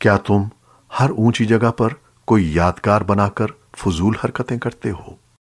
کیا تم ہر اونچی جگہ پر کوئی یادگار بنا کر فضول حرکتیں کرتے ہو؟